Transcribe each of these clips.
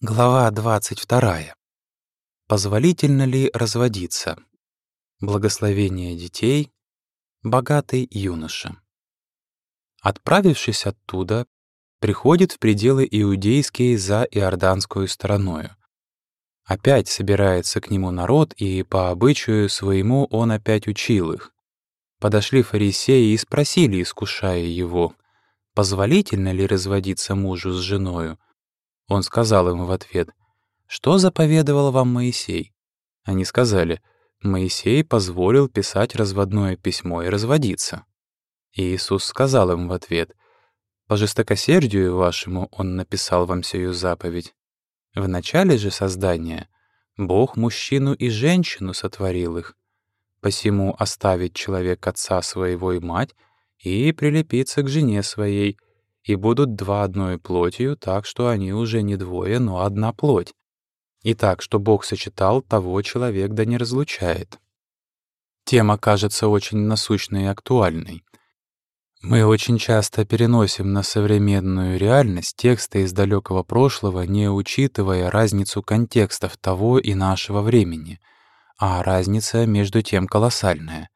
Глава 22. Позволительно ли разводиться? Благословение детей. Богатый юноша. Отправившись оттуда, приходит в пределы иудейские за иорданскую стороною. Опять собирается к нему народ, и по обычаю своему он опять учил их. Подошли фарисеи и спросили, искушая его, позволительно ли разводиться мужу с женою, он сказал им в ответ, «Что заповедовал вам Моисей?» Они сказали, «Моисей позволил писать разводное письмо и разводиться». И Иисус сказал им в ответ, «По жестокосердию вашему Он написал вам сию заповедь. В начале же создания Бог мужчину и женщину сотворил их. Посему оставить человек отца своего и мать и прилепиться к жене своей — и будут два одной плотью, так что они уже не двое, но одна плоть. И так, что Бог сочетал, того человек да не разлучает. Тема кажется очень насущной и актуальной. Мы очень часто переносим на современную реальность тексты из далекого прошлого, не учитывая разницу контекстов того и нашего времени, а разница между тем колоссальная.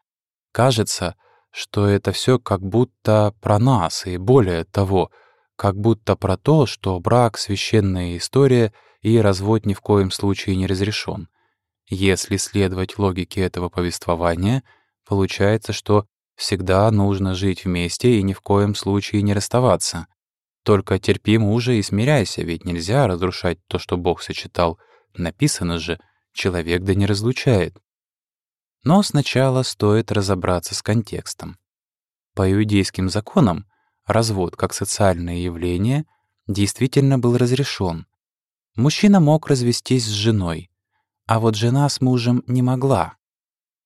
Кажется, что это все как будто про нас, и более того, как будто про то, что брак — священная история, и развод ни в коем случае не разрешен. Если следовать логике этого повествования, получается, что всегда нужно жить вместе и ни в коем случае не расставаться. Только терпи мужа и смиряйся, ведь нельзя разрушать то, что Бог сочетал. Написано же, человек да не разлучает. Но сначала стоит разобраться с контекстом. По иудейским законам развод как социальное явление действительно был разрешен. Мужчина мог развестись с женой, а вот жена с мужем не могла.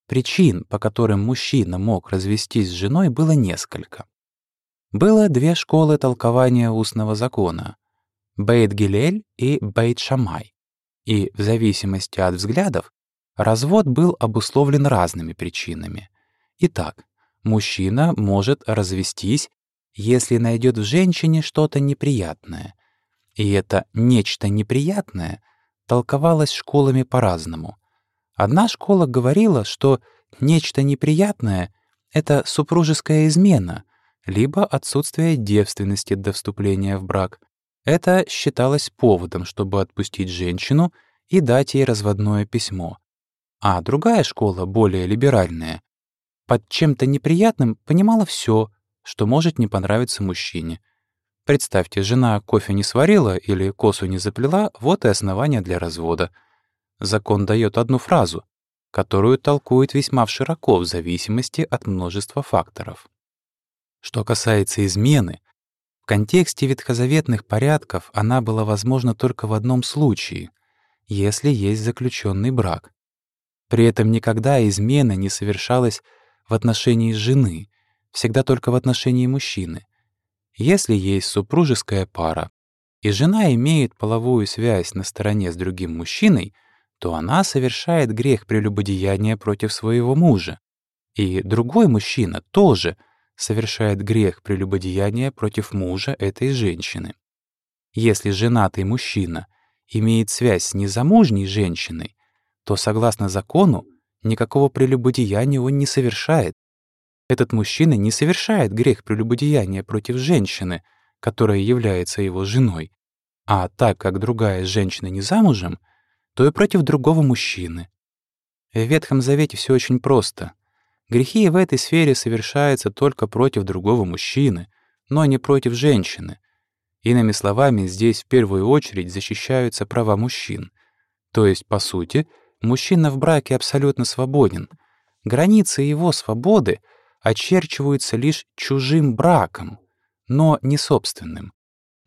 Причин, по которым мужчина мог развестись с женой, было несколько. Было две школы толкования устного закона — Бейт-Гилель и Бейт-Шамай. И в зависимости от взглядов Развод был обусловлен разными причинами. Итак, мужчина может развестись, если найдет в женщине что-то неприятное. И это «нечто неприятное» толковалось школами по-разному. Одна школа говорила, что нечто неприятное — это супружеская измена, либо отсутствие девственности до вступления в брак. Это считалось поводом, чтобы отпустить женщину и дать ей разводное письмо. А другая школа, более либеральная, под чем-то неприятным понимала все, что может не понравиться мужчине. Представьте, жена кофе не сварила или косу не заплела, вот и основание для развода. Закон дает одну фразу, которую толкует весьма широко в зависимости от множества факторов. Что касается измены, в контексте ветхозаветных порядков она была возможна только в одном случае, если есть заключенный брак. При этом никогда измена не совершалась в отношении жены, всегда только в отношении мужчины. Если есть супружеская пара, и жена имеет половую связь на стороне с другим мужчиной, то она совершает грех прелюбодеяния против своего мужа. И другой мужчина тоже совершает грех прелюбодеяния против мужа этой женщины. Если женатый мужчина имеет связь с незамужней женщиной, то, согласно закону, никакого прелюбодеяния он не совершает. Этот мужчина не совершает грех прелюбодеяния против женщины, которая является его женой, а так как другая женщина не замужем, то и против другого мужчины. В Ветхом Завете все очень просто. Грехи в этой сфере совершаются только против другого мужчины, но не против женщины. Иными словами, здесь в первую очередь защищаются права мужчин. То есть, по сути, Мужчина в браке абсолютно свободен. Границы его свободы очерчиваются лишь чужим браком, но не собственным.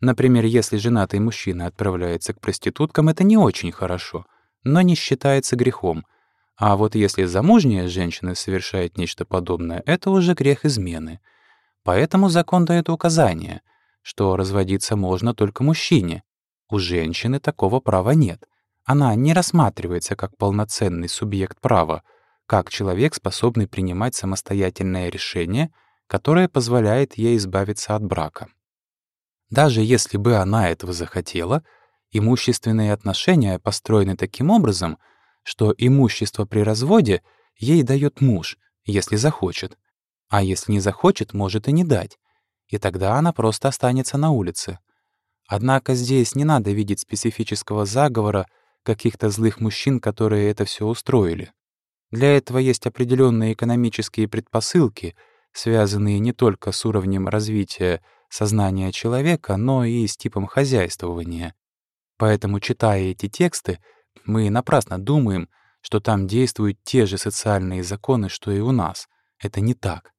Например, если женатый мужчина отправляется к проституткам, это не очень хорошо, но не считается грехом. А вот если замужняя женщина совершает нечто подобное, это уже грех измены. Поэтому закон дает указание, что разводиться можно только мужчине. У женщины такого права нет. Она не рассматривается как полноценный субъект права, как человек, способный принимать самостоятельное решение, которое позволяет ей избавиться от брака. Даже если бы она этого захотела, Имущественные отношения построены таким образом, что имущество при разводе ей дает муж, если захочет, а если не захочет, может и не дать, и тогда она просто останется на улице. Однако здесь не надо видеть специфического заговора каких-то злых мужчин, которые это все устроили. Для этого есть определенные экономические предпосылки, связанные не только с уровнем развития сознания человека, но и с типом хозяйствования. Поэтому, читая эти тексты, мы напрасно думаем, что там действуют те же социальные законы, что и у нас. Это не так.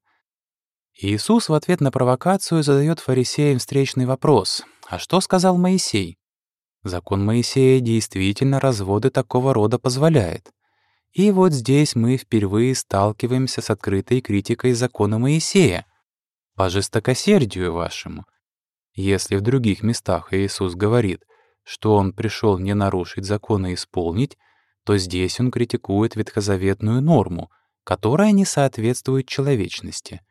Иисус в ответ на провокацию задает фарисеям встречный вопрос. А что сказал Моисей? Закон Моисея действительно разводы такого рода позволяет. И вот здесь мы впервые сталкиваемся с открытой критикой закона Моисея. По жестокосердию вашему. Если в других местах Иисус говорит, что Он пришел не нарушить закон и исполнить, то здесь Он критикует ветхозаветную норму, которая не соответствует человечности.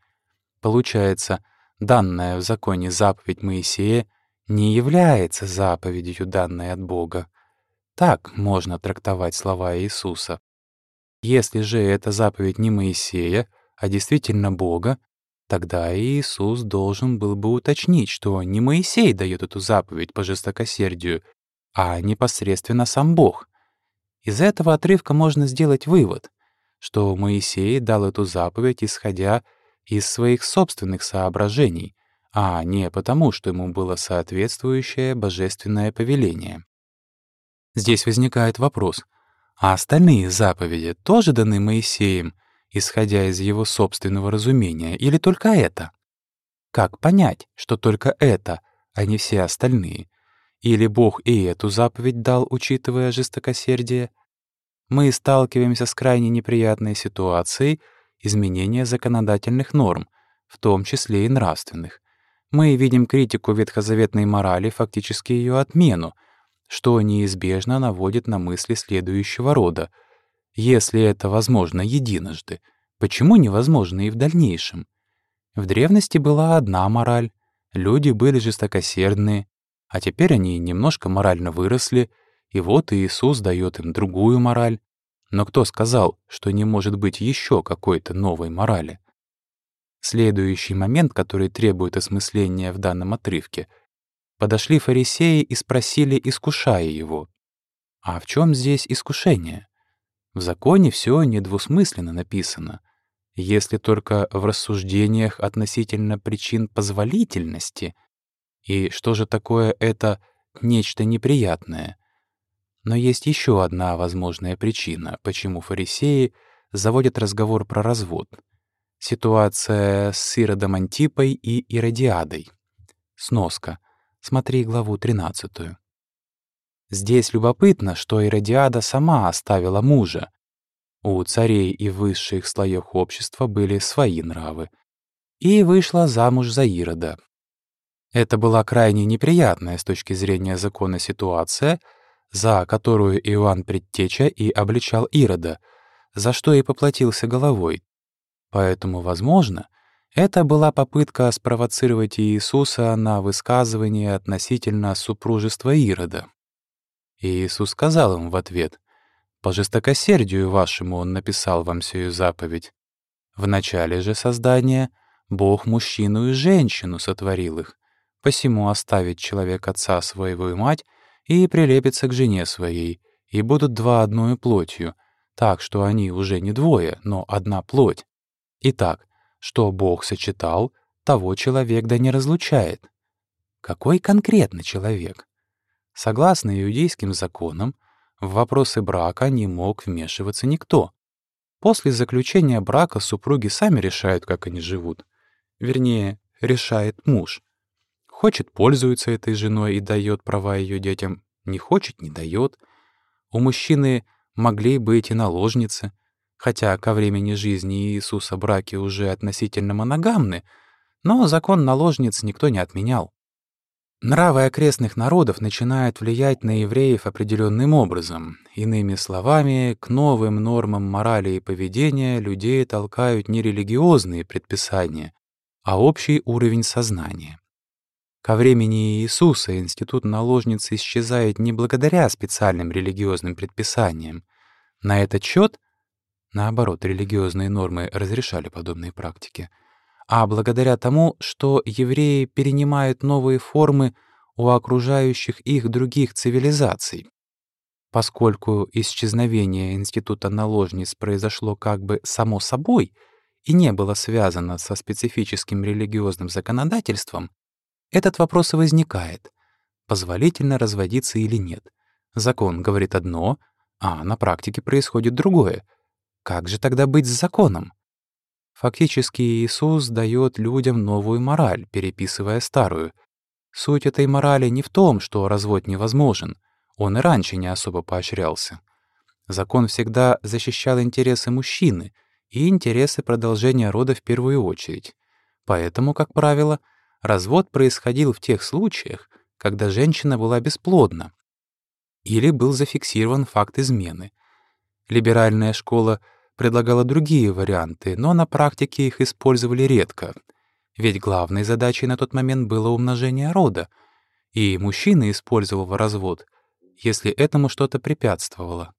Получается, данная в законе заповедь Моисея не является заповедью, данной от Бога. Так можно трактовать слова Иисуса. Если же эта заповедь не Моисея, а действительно Бога, тогда Иисус должен был бы уточнить, что не Моисей дает эту заповедь по жестокосердию, а непосредственно сам Бог. Из этого отрывка можно сделать вывод, что Моисей дал эту заповедь, исходя из своих собственных соображений, а не потому, что ему было соответствующее божественное повеление. Здесь возникает вопрос — а остальные заповеди тоже даны Моисеем, исходя из его собственного разумения, или только это? Как понять, что только это, а не все остальные? Или Бог и эту заповедь дал, учитывая жестокосердие? Мы сталкиваемся с крайне неприятной ситуацией изменения законодательных норм, в том числе и нравственных. Мы видим критику ветхозаветной морали, фактически ее отмену, что неизбежно наводит на мысли следующего рода. Если это возможно единожды, почему невозможно и в дальнейшем? В древности была одна мораль, люди были жестокосердные, а теперь они немножко морально выросли, и вот Иисус дает им другую мораль. Но кто сказал, что не может быть еще какой-то новой морали? Следующий момент, который требует осмысления в данном отрывке — Подошли фарисеи и спросили, искушая его. А в чем здесь искушение? В законе все недвусмысленно написано, если только в рассуждениях относительно причин позволительности. И что же такое это нечто неприятное? Но есть еще одна возможная причина, почему фарисеи заводят разговор про развод. Ситуация с Иродом Антипой и Иродиадой. Сноска — Смотри главу 13. Здесь любопытно, что Иродиада сама оставила мужа. У царей и высших слоев общества были свои нравы. И вышла замуж за Ирода. Это была крайне неприятная с точки зрения закона ситуация, за которую Иоанн Предтеча и обличал Ирода, за что и поплатился головой. Поэтому, возможно, это была попытка спровоцировать Иисуса на высказывание относительно супружества Ирода. Иисус сказал им в ответ, «По жестокосердию вашему Он написал вам сию заповедь. В начале же создания Бог мужчину и женщину сотворил их, посему оставит человек отца своего и мать и прилепится к жене своей, и будут два одною плотью, так что они уже не двое, но одна плоть. Итак, что Бог сочетал, того человек да не разлучает. Какой конкретно человек? Согласно иудейским законам, в вопросы брака не мог вмешиваться никто. После заключения брака супруги сами решают, как они живут. Вернее, решает муж. Хочет — пользуется этой женой и дает права ее детям, не хочет — не дает. У мужчины могли быть и наложницы, хотя ко времени жизни Иисуса браки уже относительно моногамны, но закон наложниц никто не отменял. Нравы окрестных народов начинают влиять на евреев определенным образом. Иными словами, к новым нормам морали и поведения людей толкают не религиозные предписания, а общий уровень сознания. Ко времени Иисуса институт наложницы исчезает не благодаря специальным религиозным предписаниям. На этот счет, наоборот, религиозные нормы разрешали подобные практики, а благодаря тому, что евреи перенимают новые формы у окружающих их других цивилизаций. Поскольку исчезновение института наложниц произошло как бы само собой и не было связано со специфическим религиозным законодательством, этот вопрос и возникает. Позволительно разводиться или нет? Закон говорит одно, а на практике происходит другое. Как же тогда быть с законом? Фактически Иисус дает людям новую мораль, переписывая старую. Суть этой морали не в том, что развод невозможен. Он и раньше не особо поощрялся. Закон всегда защищал интересы мужчины и интересы продолжения рода в первую очередь. Поэтому, как правило, Развод происходил в тех случаях, когда женщина была бесплодна или был зафиксирован факт измены. Либеральная школа предлагала другие варианты, но на практике их использовали редко, ведь главной задачей на тот момент было умножение рода, и мужчина использовал развод, если этому что-то препятствовало.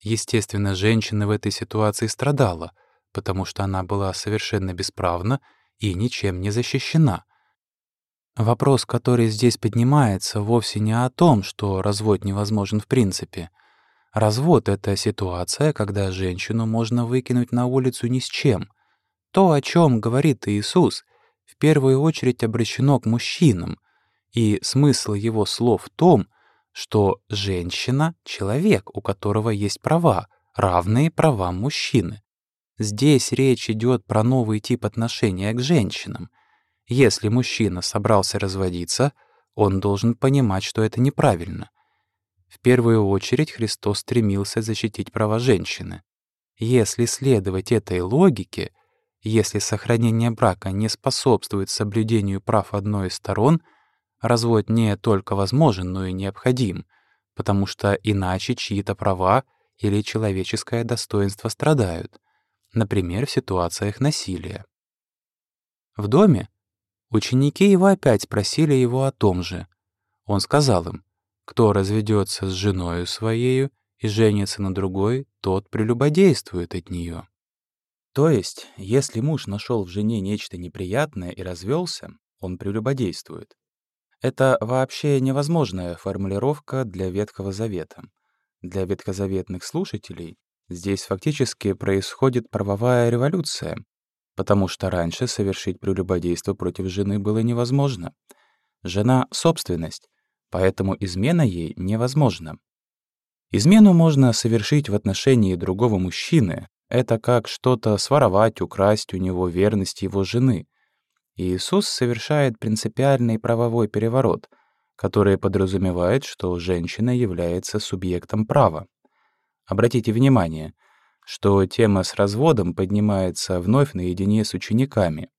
Естественно, женщина в этой ситуации страдала, потому что она была совершенно бесправна и ничем не защищена. Вопрос, который здесь поднимается, вовсе не о том, что развод невозможен в принципе. Развод — это ситуация, когда женщину можно выкинуть на улицу ни с чем. То, о чем говорит Иисус, в первую очередь обращено к мужчинам, и смысл его слов в том, что женщина — человек, у которого есть права, равные правам мужчины. Здесь речь идет про новый тип отношения к женщинам — если мужчина собрался разводиться, он должен понимать, что это неправильно. В первую очередь Христос стремился защитить права женщины. Если следовать этой логике, если сохранение брака не способствует соблюдению прав одной из сторон, развод не только возможен, но и необходим, потому что иначе чьи-то права или человеческое достоинство страдают, например, в ситуациях насилия. В доме Ученики его опять спросили его о том же. Он сказал им, «Кто разведется с женою своею и женится на другой, тот прелюбодействует от нее». То есть, если муж нашел в жене нечто неприятное и развелся, он прелюбодействует. Это вообще невозможная формулировка для Ветхого Завета. Для ветхозаветных слушателей здесь фактически происходит правовая революция, потому что раньше совершить прелюбодейство против жены было невозможно. Жена — собственность, поэтому измена ей невозможна. Измену можно совершить в отношении другого мужчины. Это как что-то своровать, украсть у него верность его жены. Иисус совершает принципиальный правовой переворот, который подразумевает, что женщина является субъектом права. Обратите внимание — что тема с разводом поднимается вновь наедине с учениками.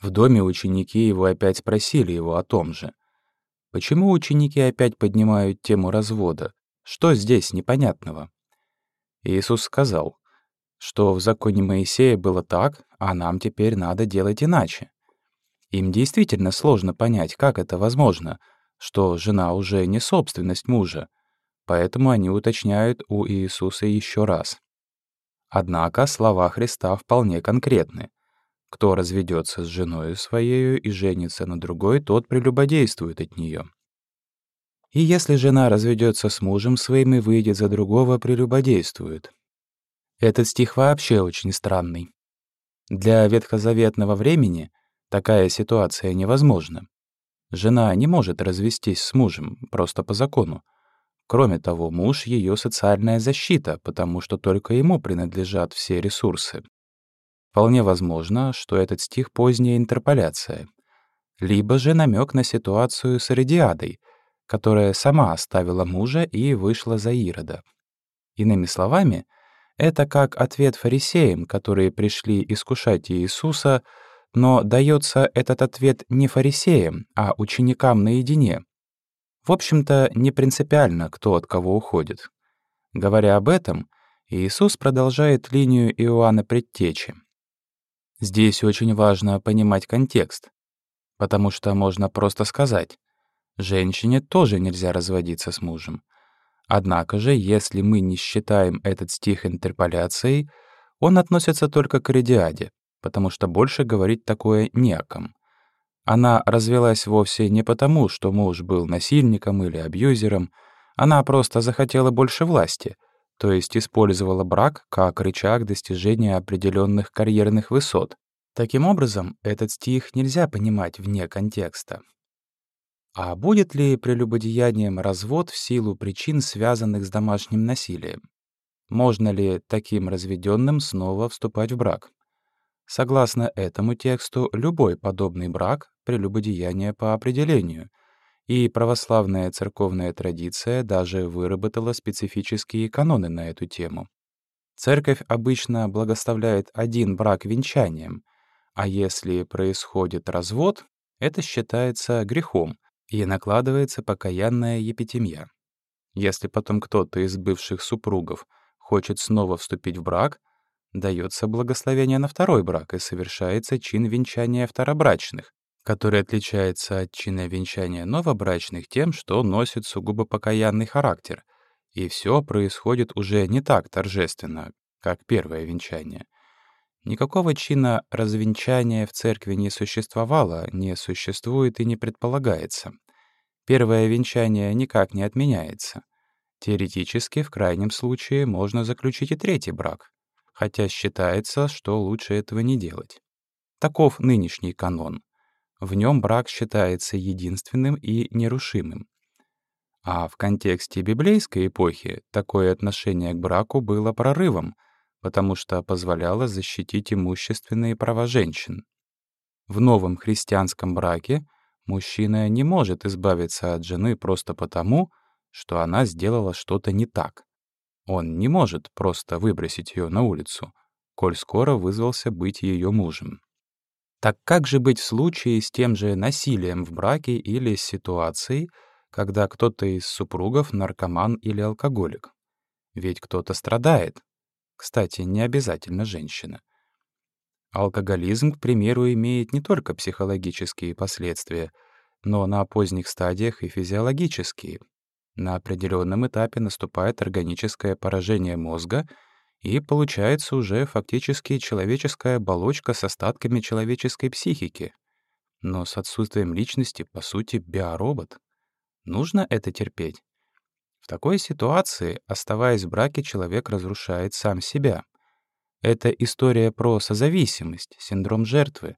В доме ученики его опять спросили его о том же. Почему ученики опять поднимают тему развода? Что здесь непонятного? Иисус сказал, что в законе Моисея было так, а нам теперь надо делать иначе. Им действительно сложно понять, как это возможно, что жена уже не собственность мужа, Поэтому они уточняют у Иисуса еще раз. Однако слова Христа вполне конкретны. Кто разведется с женой своей и женится на другой, тот прелюбодействует от нее. И если жена разведется с мужем своим и выйдет за другого, прелюбодействует. Этот стих вообще очень странный. Для ветхозаветного времени такая ситуация невозможна. Жена не может развестись с мужем, просто по закону, Кроме того, муж — ее социальная защита, потому что только ему принадлежат все ресурсы. Вполне возможно, что этот стих — поздняя интерполяция. Либо же намек на ситуацию с Иродиадой, которая сама оставила мужа и вышла за Ирода. Иными словами, это как ответ фарисеям, которые пришли искушать Иисуса, но дается этот ответ не фарисеям, а ученикам наедине — в общем-то, не принципиально, кто от кого уходит. Говоря об этом, Иисус продолжает линию Иоанна Предтечи. Здесь очень важно понимать контекст. потому что можно просто сказать «женщине тоже нельзя разводиться с мужем». Однако же, если мы не считаем этот стих интерполяцией, он относится только к Редиаде, потому что больше говорить такое не о ком. Она развелась вовсе не потому, что муж был насильником или абьюзером, она просто захотела больше власти, то есть использовала брак как рычаг достижения определенных карьерных высот. Таким образом, этот стих нельзя понимать вне контекста. А будет ли прелюбодеянием развод в силу причин, связанных с домашним насилием? Можно ли таким разведенным снова вступать в брак? Согласно этому тексту, любой подобный брак — прелюбодеяние по определению, и православная церковная традиция даже выработала специфические каноны на эту тему. Церковь обычно благословляет один брак венчанием, а если происходит развод, это считается грехом и накладывается покаянная епитемья. Если потом кто-то из бывших супругов хочет снова вступить в брак, дается благословение на второй брак и совершается чин венчания второбрачных, который отличается от чина венчания новобрачных тем, что носит сугубо покаянный характер, и все происходит уже не так торжественно, как первое венчание. Никакого чина развенчания в церкви не существовало, не существует и не предполагается. Первое венчание никак не отменяется. Теоретически, в крайнем случае, можно заключить и третий брак, хотя считается, что лучше этого не делать. Таков нынешний канон. В нем брак считается единственным и нерушимым. А в контексте библейской эпохи такое отношение к браку было прорывом, потому что позволяло защитить имущественные права женщин. В новом христианском браке мужчина не может избавиться от жены просто потому, что она сделала что-то не так. Он не может просто выбросить ее на улицу, коль скоро вызвался быть ее мужем. Так как же быть в случае с тем же насилием в браке или с ситуацией, когда кто-то из супругов наркоман или алкоголик? Ведь кто-то страдает. Кстати, не обязательно женщина. Алкоголизм, к примеру, имеет не только психологические последствия, но на поздних стадиях и физиологические, на определенном этапе наступает органическое поражение мозга, и получается уже фактически человеческая оболочка с остатками человеческой психики. Но с отсутствием личности, по сути, биоробот. Нужно это терпеть? В такой ситуации, оставаясь в браке, человек разрушает сам себя. Это история про созависимость, синдром жертвы.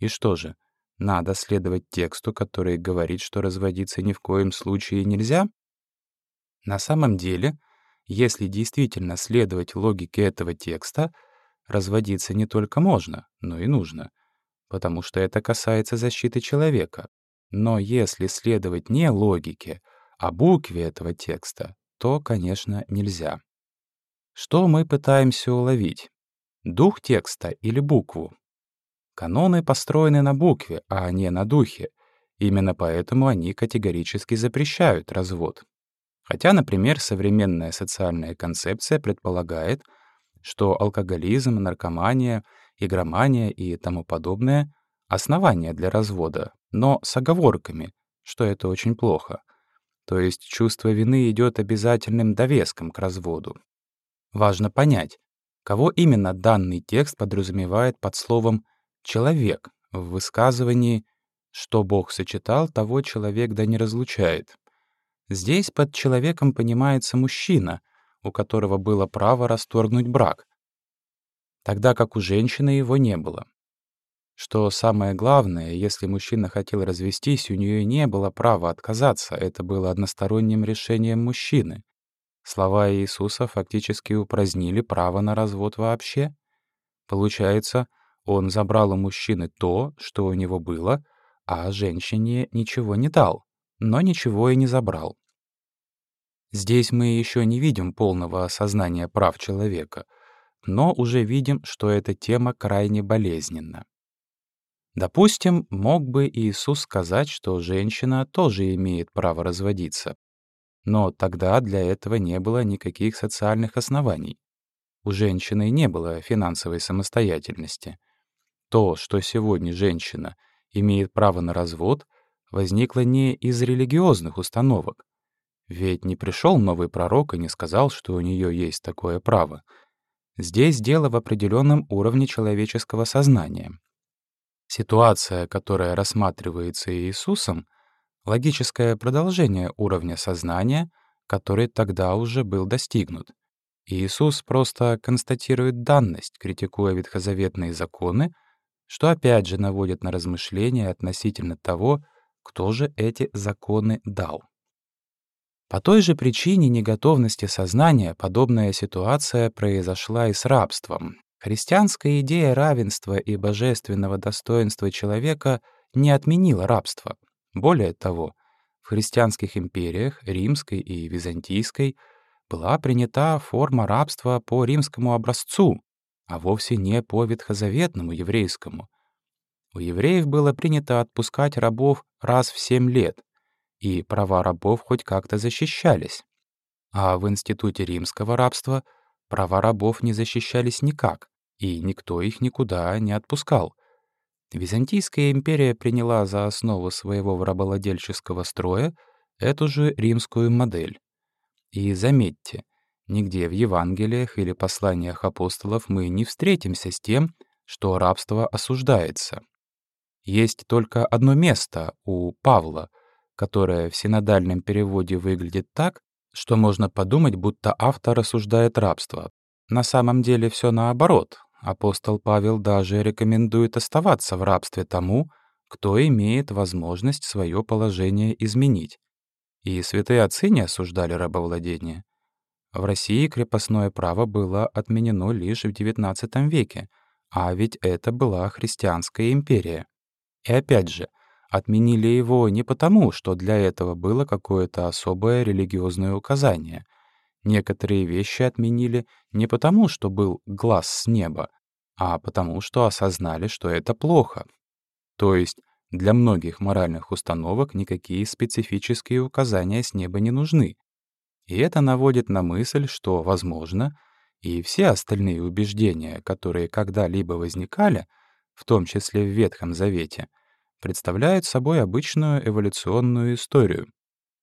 И что же, надо следовать тексту, который говорит, что разводиться ни в коем случае нельзя? На самом деле, если действительно следовать логике этого текста, разводиться не только можно, но и нужно, потому что это касается защиты человека. Но если следовать не логике, а букве этого текста, то, конечно, нельзя. Что мы пытаемся уловить? Дух текста или букву? Каноны построены на букве, а не на духе. Именно поэтому они категорически запрещают развод. Хотя, например, современная социальная концепция предполагает, что алкоголизм, наркомания, игромания и тому подобное — основания для развода, но с оговорками, что это очень плохо. То есть чувство вины идет обязательным довеском к разводу. Важно понять, кого именно данный текст подразумевает под словом «человек» в высказывании «что Бог сочетал, того человек да не разлучает». Здесь под человеком понимается мужчина, у которого было право расторгнуть брак, тогда как у женщины его не было. Что самое главное, если мужчина хотел развестись, у нее не было права отказаться, это было односторонним решением мужчины. Слова Иисуса фактически упразднили право на развод вообще. Получается, он забрал у мужчины то, что у него было, а женщине ничего не дал но ничего и не забрал. Здесь мы еще не видим полного осознания прав человека, но уже видим, что эта тема крайне болезненна. Допустим, мог бы Иисус сказать, что женщина тоже имеет право разводиться. Но тогда для этого не было никаких социальных оснований. У женщины не было финансовой самостоятельности. То, что сегодня женщина имеет право на развод, возникла не из религиозных установок. Ведь не пришел новый пророк и не сказал, что у нее есть такое право. Здесь дело в определенном уровне человеческого сознания. Ситуация, которая рассматривается Иисусом, логическое продолжение уровня сознания, который тогда уже был достигнут. Иисус просто констатирует данность, критикуя ветхозаветные законы, что опять же наводит на размышления относительно того, кто же эти законы дал. По той же причине неготовности сознания подобная ситуация произошла и с рабством. Христианская идея равенства и божественного достоинства человека не отменила рабство. Более того, в христианских империях, римской и византийской, была принята форма рабства по римскому образцу, а вовсе не по ветхозаветному еврейскому. У евреев было принято отпускать рабов раз в семь лет, и права рабов хоть как-то защищались. А в институте римского рабства права рабов не защищались никак, и никто их никуда не отпускал. Византийская империя приняла за основу своего рабовладельческого строя эту же римскую модель. И заметьте, нигде в Евангелиях или посланиях апостолов мы не встретимся с тем, что рабство осуждается. Есть только одно место у Павла, которое в синодальном переводе выглядит так, что можно подумать, будто автор осуждает рабство. На самом деле все наоборот. Апостол Павел даже рекомендует оставаться в рабстве тому, кто имеет возможность свое положение изменить. И святые отцы не осуждали рабовладение. В России крепостное право было отменено лишь в XIX веке, а ведь это была христианская империя. И опять же, отменили его не потому, что для этого было какое-то особое религиозное указание. Некоторые вещи отменили не потому, что был глаз с неба, а потому, что осознали, что это плохо. То есть для многих моральных установок никакие специфические указания с неба не нужны. И это наводит на мысль, что, возможно, и все остальные убеждения, которые когда-либо возникали — в том числе в Ветхом Завете, представляют собой обычную эволюционную историю.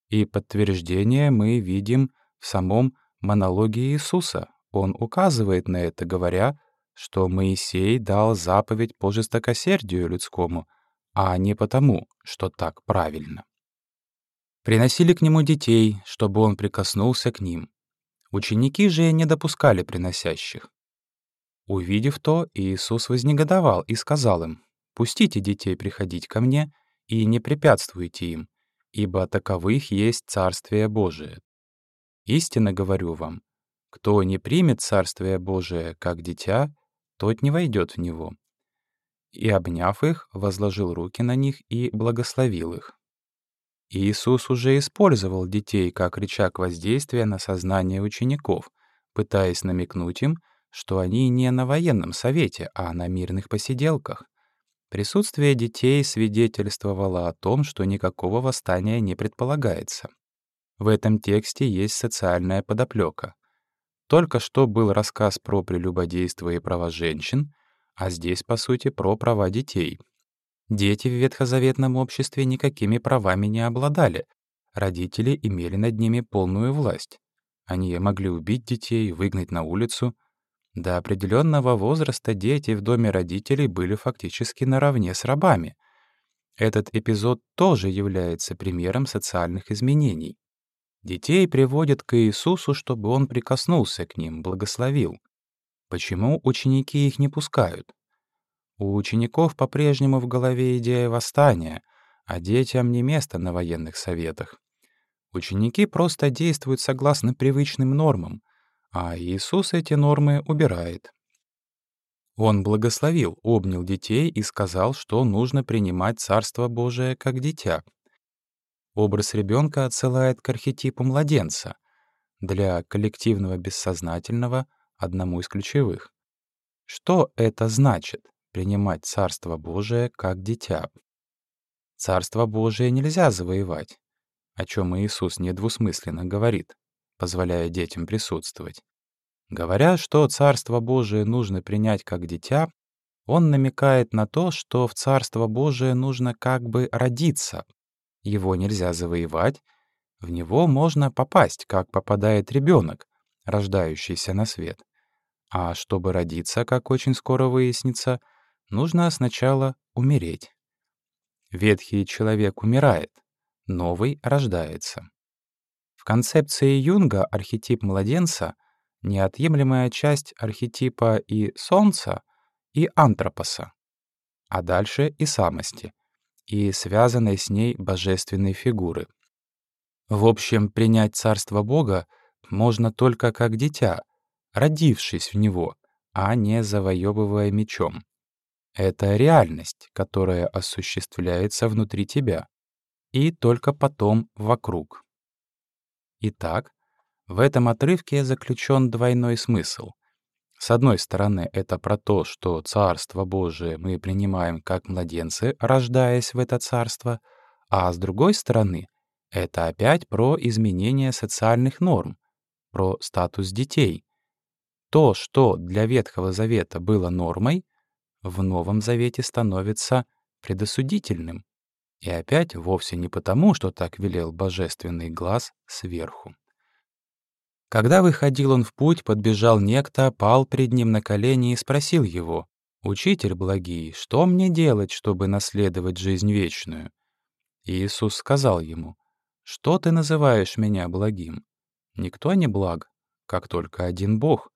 И подтверждение мы видим в самом монологе Иисуса. Он указывает на это, говоря, что Моисей дал заповедь по жестокосердию людскому, а не потому, что так правильно. Приносили к нему детей, чтобы он прикоснулся к ним. Ученики же не допускали приносящих. Увидев то, Иисус вознегодовал и сказал им, «Пустите детей приходить ко мне и не препятствуйте им, ибо таковых есть Царствие Божие. Истинно говорю вам, кто не примет Царствие Божие как дитя, тот не войдет в него». И, обняв их, возложил руки на них и благословил их. Иисус уже использовал детей как рычаг воздействия на сознание учеников, пытаясь намекнуть им, что они не на военном совете, а на мирных посиделках. Присутствие детей свидетельствовало о том, что никакого восстания не предполагается. В этом тексте есть социальная подоплека. Только что был рассказ про прелюбодейство и права женщин, а здесь, по сути, про права детей. Дети в ветхозаветном обществе никакими правами не обладали. Родители имели над ними полную власть. Они могли убить детей, выгнать на улицу — до определенного возраста дети в доме родителей были фактически наравне с рабами. Этот эпизод тоже является примером социальных изменений. Детей приводят к Иисусу, чтобы Он прикоснулся к ним, благословил. Почему ученики их не пускают? У учеников по-прежнему в голове идея восстания, а детям не место на военных советах. Ученики просто действуют согласно привычным нормам, а Иисус эти нормы убирает. Он благословил, обнял детей и сказал, что нужно принимать Царство Божие как дитя. Образ ребенка отсылает к архетипу младенца, для коллективного бессознательного — одному из ключевых. Что это значит — принимать Царство Божие как дитя? Царство Божие нельзя завоевать, о чем Иисус недвусмысленно говорит позволяя детям присутствовать. Говоря, что Царство Божие нужно принять как дитя, он намекает на то, что в Царство Божие нужно как бы родиться. Его нельзя завоевать, в него можно попасть, как попадает ребенок, рождающийся на свет. А чтобы родиться, как очень скоро выяснится, нужно сначала умереть. Ветхий человек умирает, новый рождается. В концепции Юнга архетип младенца — неотъемлемая часть архетипа и Солнца, и антропоса, а дальше и самости, и связанной с ней божественной фигуры. В общем, принять Царство Бога можно только как дитя, родившись в него, а не завоевывая мечом. Это реальность, которая осуществляется внутри тебя, и только потом вокруг. Итак, в этом отрывке заключен двойной смысл. С одной стороны, это про то, что Царство Божие мы принимаем как младенцы, рождаясь в это Царство, а с другой стороны, это опять про изменение социальных норм, про статус детей. То, что для Ветхого Завета было нормой, в Новом Завете становится предосудительным. И опять вовсе не потому, что так велел божественный глаз сверху. Когда выходил он в путь, подбежал некто, пал перед ним на колени и спросил его, «Учитель благий, что мне делать, чтобы наследовать жизнь вечную?» Иисус сказал ему, «Что ты называешь меня благим? Никто не благ, как только один Бог.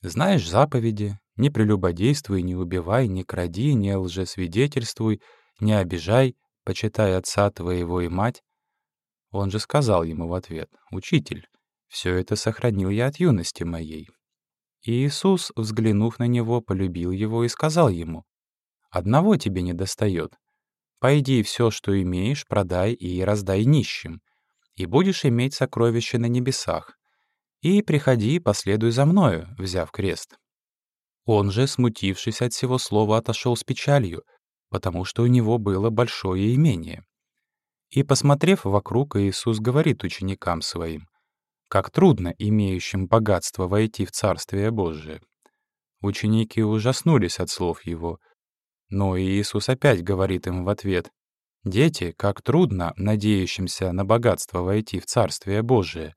Знаешь заповеди, не прелюбодействуй, не убивай, не кради, не лжесвидетельствуй, не обижай, почитай отца твоего и мать». Он же сказал ему в ответ, «Учитель, все это сохранил я от юности моей. И Иисус, взглянув на него, полюбил его и сказал ему, «Одного тебе не достает. Пойди все, что имеешь, продай и раздай нищим, и будешь иметь сокровища на небесах. И приходи, последуй за мною, взяв крест». Он же, смутившись от всего слова, отошел с печалью, потому что у него было большое имение. И, посмотрев вокруг, Иисус говорит ученикам своим, как трудно имеющим богатство войти в Царствие Божие. Ученики ужаснулись от слов его. Но Иисус опять говорит им в ответ, «Дети, как трудно надеющимся на богатство войти в Царствие Божие.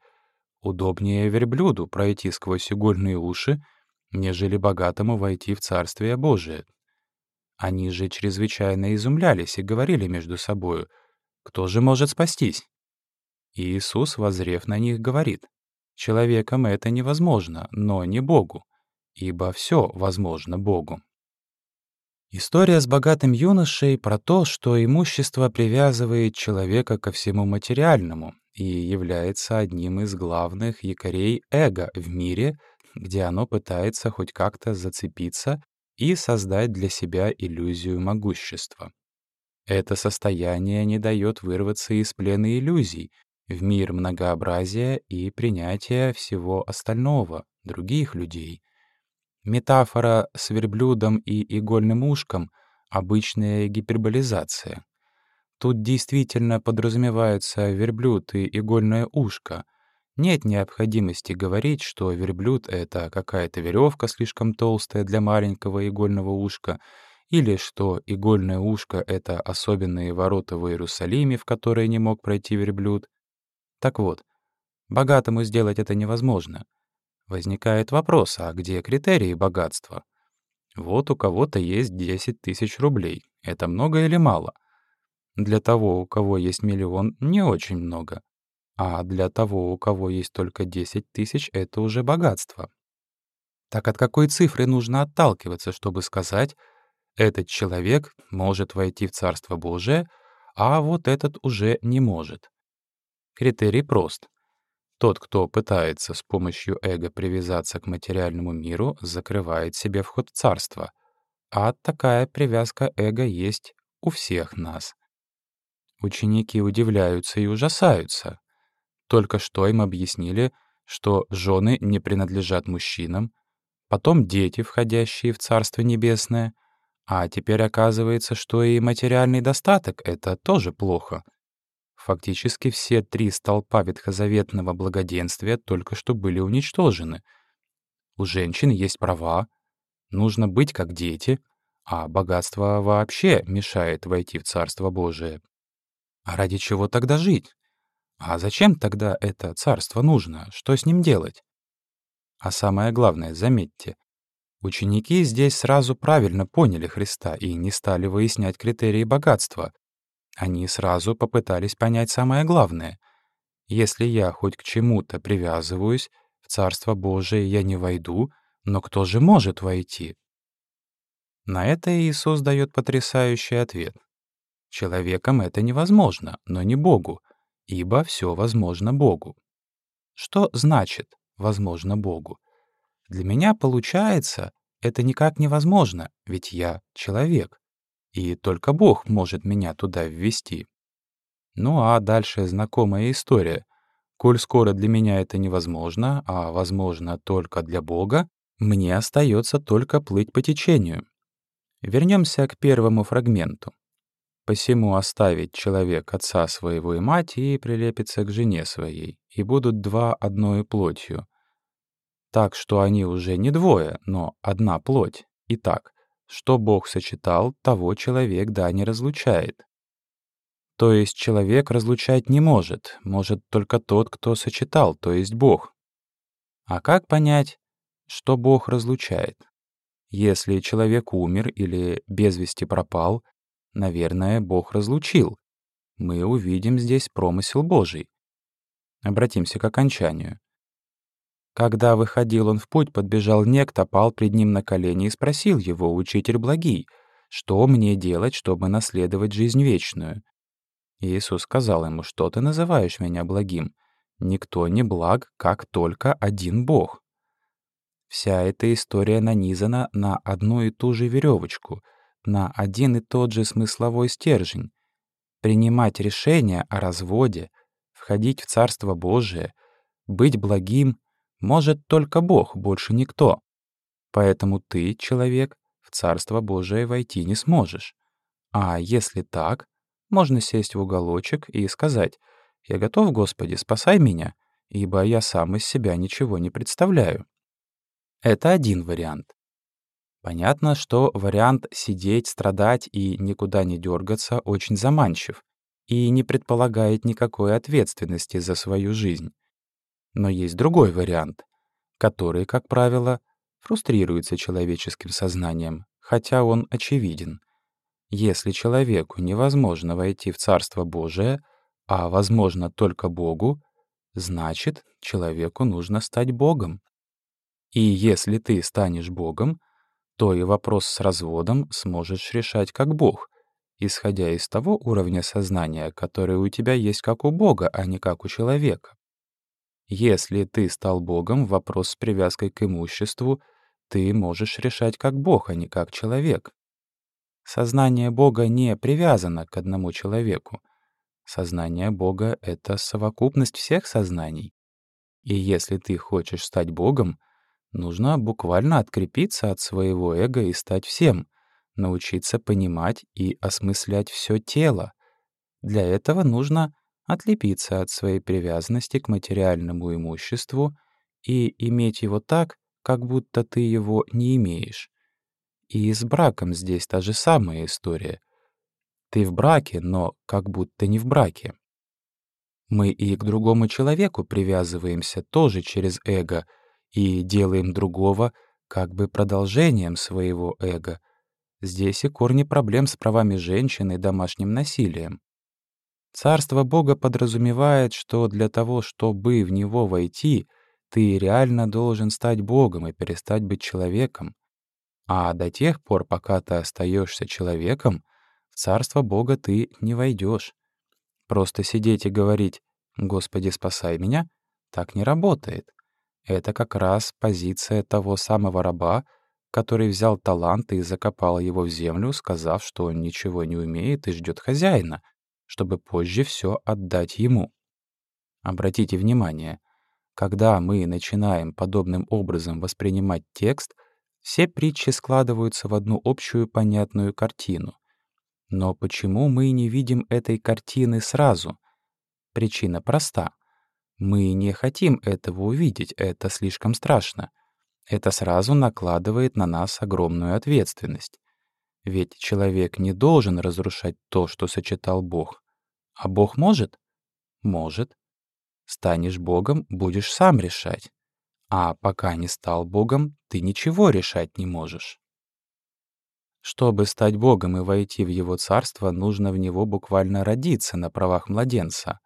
Удобнее верблюду пройти сквозь игольные уши, нежели богатому войти в Царствие Божие». Они же чрезвычайно изумлялись и говорили между собою, «Кто же может спастись?» Иисус, возрев на них, говорит, «Человеком это невозможно, но не Богу, ибо все возможно Богу». История с богатым юношей про то, что имущество привязывает человека ко всему материальному и является одним из главных якорей эго в мире, где оно пытается хоть как-то зацепиться и создать для себя иллюзию могущества. Это состояние не дает вырваться из плена иллюзий, в мир многообразия и принятия всего остального, других людей. Метафора с верблюдом и игольным ушком — обычная гиперболизация. Тут действительно подразумеваются верблюд и игольное ушко. Нет необходимости говорить, что верблюд — это какая-то веревка слишком толстая для маленького игольного ушка, или что игольное ушко — это особенные ворота в Иерусалиме, в которые не мог пройти верблюд. Так вот, богатому сделать это невозможно. Возникает вопрос, а где критерии богатства? Вот у кого-то есть 10 тысяч рублей. Это много или мало? Для того, у кого есть миллион, не очень много. А для того, у кого есть только 10 тысяч, это уже богатство. Так от какой цифры нужно отталкиваться, чтобы сказать, этот человек может войти в Царство Божие, а вот этот уже не может? Критерий прост. Тот, кто пытается с помощью эго привязаться к материальному миру, закрывает себе вход в царство. А такая привязка эго есть у всех нас. Ученики удивляются и ужасаются. Только что им объяснили, что жены не принадлежат мужчинам, потом дети, входящие в Царство Небесное, а теперь оказывается, что и материальный достаток — это тоже плохо — Фактически все три столпа ветхозаветного благоденствия только что были уничтожены. У женщин есть права, нужно быть как дети, а богатство вообще мешает войти в Царство Божие. А ради чего тогда жить? А зачем тогда это царство нужно? Что с ним делать? А самое главное, заметьте, ученики здесь сразу правильно поняли Христа и не стали выяснять критерии богатства. Они сразу попытались понять самое главное. Если я хоть к чему-то привязываюсь, в Царство Божие я не войду, но кто же может войти? На это Иисус дает потрясающий ответ. Человеком это невозможно, но не Богу, ибо все возможно Богу. Что значит «возможно Богу»? Для меня получается, это никак невозможно, ведь я человек, и только Бог может меня туда ввести. Ну а дальше знакомая история. Коль скоро для меня это невозможно, а возможно только для Бога, мне остается только плыть по течению. Вернемся к первому фрагменту. «Посему оставить человек отца своего и мать и прилепится к жене своей, и будут два одною плотью. Так что они уже не двое, но одна плоть. Итак, что Бог сочетал, того человек да не разлучает. То есть человек разлучать не может, может только тот, кто сочетал, то есть Бог. А как понять, что Бог разлучает? Если человек умер или без вести пропал, наверное, Бог разлучил. Мы увидим здесь промысел Божий. Обратимся к окончанию. Когда выходил он в путь, подбежал некто, пал пред ним на колени и спросил его, «Учитель благий, что мне делать, чтобы наследовать жизнь вечную?» Иисус сказал ему, «Что ты называешь меня благим? Никто не благ, как только один Бог». Вся эта история нанизана на одну и ту же веревочку, на один и тот же смысловой стержень. Принимать решение о разводе, входить в Царство Божие, быть благим может только Бог, больше никто. Поэтому ты, человек, в Царство Божие войти не сможешь. А если так, можно сесть в уголочек и сказать «Я готов, Господи, спасай меня, ибо я сам из себя ничего не представляю». Это один вариант. Понятно, что вариант сидеть, страдать и никуда не дергаться очень заманчив и не предполагает никакой ответственности за свою жизнь. Но есть другой вариант, который, как правило, фрустрируется человеческим сознанием, хотя он очевиден. Если человеку невозможно войти в Царство Божие, а возможно только Богу, значит, человеку нужно стать Богом. И если ты станешь Богом, то и вопрос с разводом сможешь решать как Бог, исходя из того уровня сознания, который у тебя есть как у Бога, а не как у человека. Если ты стал Богом, вопрос с привязкой к имуществу ты можешь решать как Бог, а не как человек. Сознание Бога не привязано к одному человеку. Сознание Бога — это совокупность всех сознаний. И если ты хочешь стать Богом, Нужно буквально открепиться от своего эго и стать всем, научиться понимать и осмыслять все тело. Для этого нужно отлепиться от своей привязанности к материальному имуществу и иметь его так, как будто ты его не имеешь. И с браком здесь та же самая история. Ты в браке, но как будто не в браке. Мы и к другому человеку привязываемся тоже через эго — и делаем другого как бы продолжением своего эго. Здесь и корни проблем с правами женщин и домашним насилием. Царство Бога подразумевает, что для того, чтобы в него войти, ты реально должен стать Богом и перестать быть человеком. А до тех пор, пока ты остаешься человеком, в Царство Бога ты не войдешь. Просто сидеть и говорить «Господи, спасай меня» так не работает. Это как раз позиция того самого раба, который взял талант и закопал его в землю, сказав, что он ничего не умеет и ждет хозяина, чтобы позже все отдать ему. Обратите внимание, когда мы начинаем подобным образом воспринимать текст, все притчи складываются в одну общую понятную картину. Но почему мы не видим этой картины сразу? Причина проста. Мы не хотим этого увидеть, это слишком страшно. Это сразу накладывает на нас огромную ответственность. Ведь человек не должен разрушать то, что сочетал Бог. А Бог может? Может. Станешь Богом, будешь сам решать. А пока не стал Богом, ты ничего решать не можешь. Чтобы стать Богом и войти в Его Царство, нужно в него буквально родиться на правах младенца.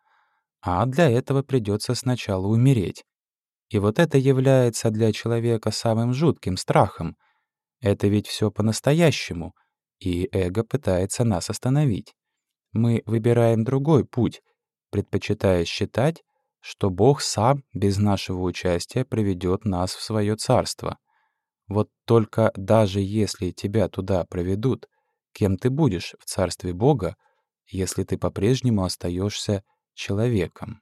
А для этого придется сначала умереть. И вот это является для человека самым жутким страхом. Это ведь все по-настоящему, и эго пытается нас остановить. Мы выбираем другой путь, предпочитая считать, что Бог сам без нашего участия приведет нас в свое царство. Вот только даже если тебя туда проведут, кем ты будешь в царстве Бога, если ты по-прежнему остаешься человеком?